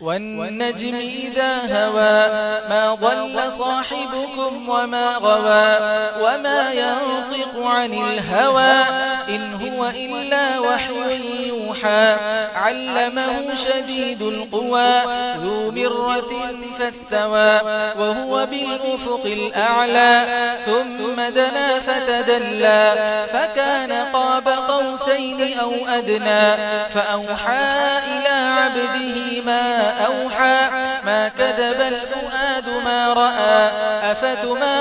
والنجم إذا هوى ما ضل صاحبكم وما غوى وما ينطق عن الهوى إن هو إلا وحي يوحى. علمه شديد القوى ذو مرة فاستوى وهو بالأفق الأعلى. ثم دنا فتدلى. فكان قاب قوسين أو أدنى. فأوحى إلى عبده ما أوحى ما كذب الفؤاد ما رأى. أفتما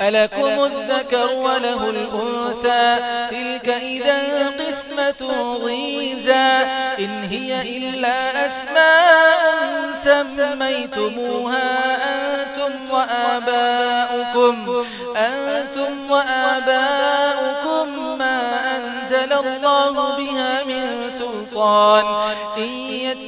ألكم الذكر وله الأنثى تلك إذا قسمة ضيزى إن هي إلا أسماء سميتموها أنتم وآباؤكم, أنتم وآباؤكم ما أنزل الله بها من سلطان إن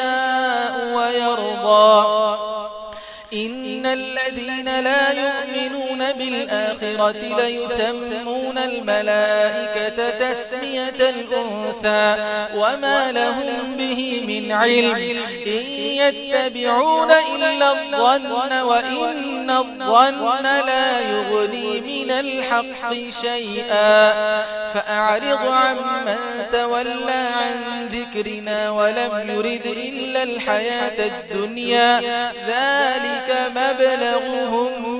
يشاء ويرضى إن الذين لا يؤمنون بالآخرة ليسمون الملائكة تسمية الأنثى وما لهم به من علم إن يتبعون إلا الظن وإن الظن لا يغني من الحق شيئا فأعرض عمن تولى عن ذكرنا ولم يرد إلا الحياة الدنيا ذلك مبلغهم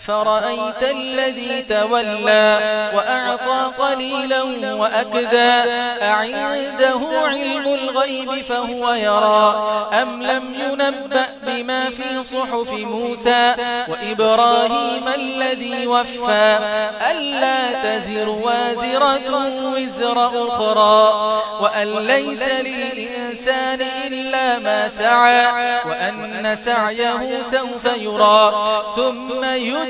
أفرأيت الذي تولى وأعطى قليلا وأكذا أعنده علم الغيب فهو يرى أم لم ينبأ بما في صحف موسى وإبراهيم الذي وفى ألا تزر وازرة وزر أخرى وأن ليس للإنسان إلا ما سعى وأن سعيه سوف يرى ثم يجرى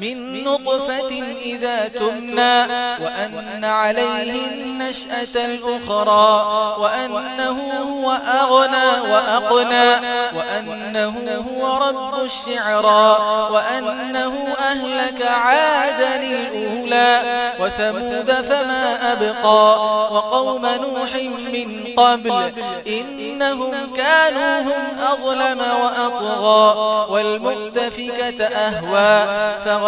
من نطفة إذا تمنى وأن عليه النشأة الأخرى وأنه هو أغنى وأقنى وأنه هو رب الشعرى وأنه أهلك عادا الأولى وثمود فما أبقى وقوم نوح من قبل إنهم كانوا هم أظلم وأطغى والمتفكة أهوى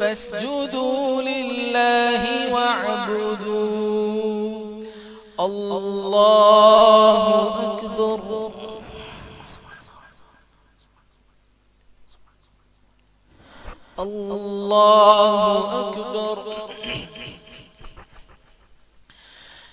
فاسجدوا لله واعبدوا. الله أكبر. الله أكبر.